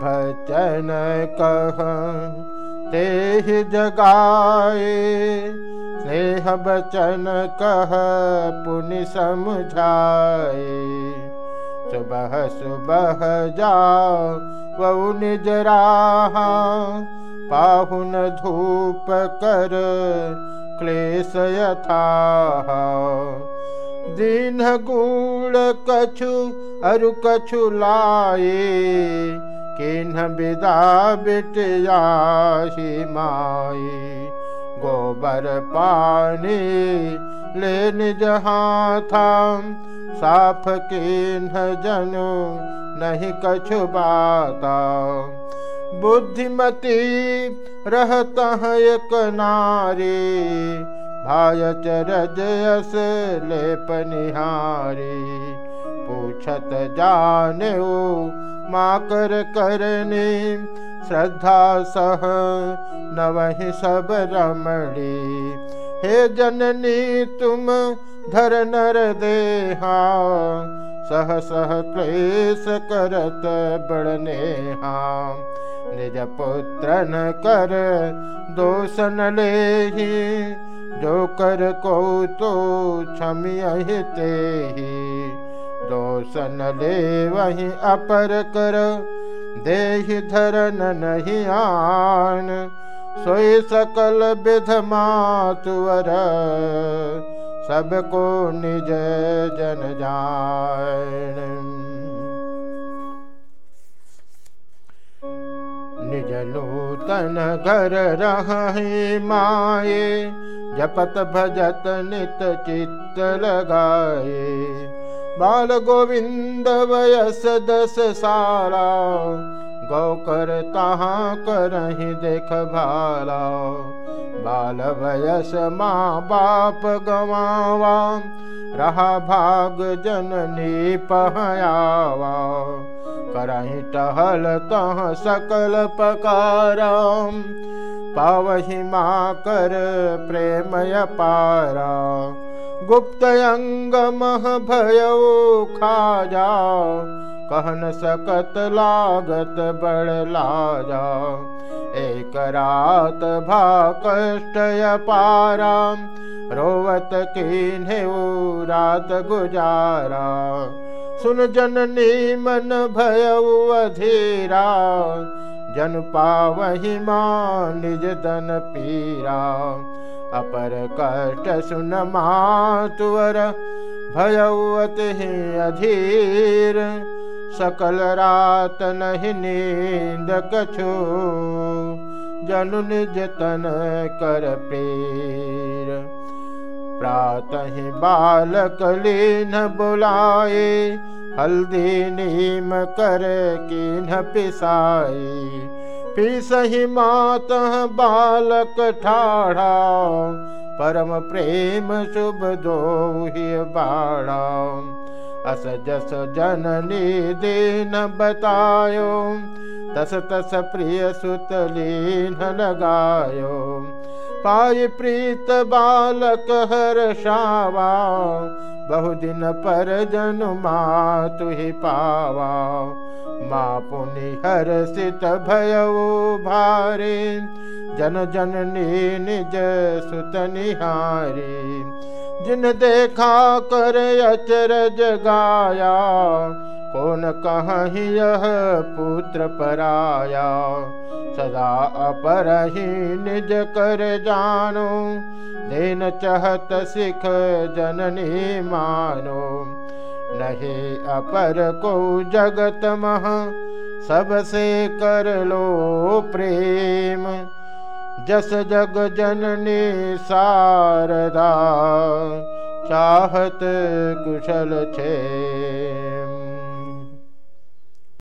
भचन कह ते जगाए स्नेह बचन कह पुनि समझाए। सुबह सुबह जाओ वऊ निज राहा पाहुन धूप कर क्लेश यथा दीन गुण कछु अरु कछु लाए, किन्ह विदा बिटियाही माए। गोबर पानी ले निज हाथा साफ़ किन्ह जनु नहीं कछु बाता। बुद्धिमती रहता एक नारी भाय चरजयस लेप निहारी। पूछत जाने माँ कर करने श्रद्धा सह न वही सब रमणी। हे जननी, तुम धर नर देहा, सह सह क्लेश करत बड़ने हाँ निज पुत्र न कर दोषन ले जो कर को तो क्षमिय ते दोषन ले वही अपर कर दे धरन नहीं आन। सोई सकल विध मातुवर सबको निज जन जान। निज नूतन घर रहे माए जपत भजत नित चित्त लगाए बाल गोविंद वयस दस सारा गौ कर तहाँ करही देख भाला। बाल वयस माँ बाप गवावा रहा भाग जननी पहयावा करही टहल तह सकल पकारम। पावही माँ कर प्रेमय पारा। गुप्त अंग मह भयो खा जाओ कहन सकत लागत बड़ लाजा। एक रात भा कष्ट पारा रोवत की रात गुजारा। सुन जननी मन भय अधीरा जन पावही निज दन पीरा। अपर कष्ट सुन मातुवर भयवत अधीर। सकल रात नहीं नींद कछु जनु निज तन कर पीर प्रातः बालक लीन बुलाए, हल्दी नीम कर कीन पिसाई पिसही मात बालक ठाढ़ा, परम प्रेम शुभ दो बाड़ा अस जस जननी दीन बतायो, तस तस प्रिय सुत लीन लगायो। पाय प्रीत बालक हर शावा बहु दिन पर जनुमा तुहि पावा। माँ पुनि सित भय भारे, जन जननी निज सुत निहारी। जिन देखा कर अचरज गाया, कौन कहीं यह पुत्र पराया। सदा अपर ही निज कर जानो दिन चहत सिख जननी मानो। नहीं अपर को जगत मह सबसे कर लो प्रेम। जस जग जननी शारदा चाहत कुशल छे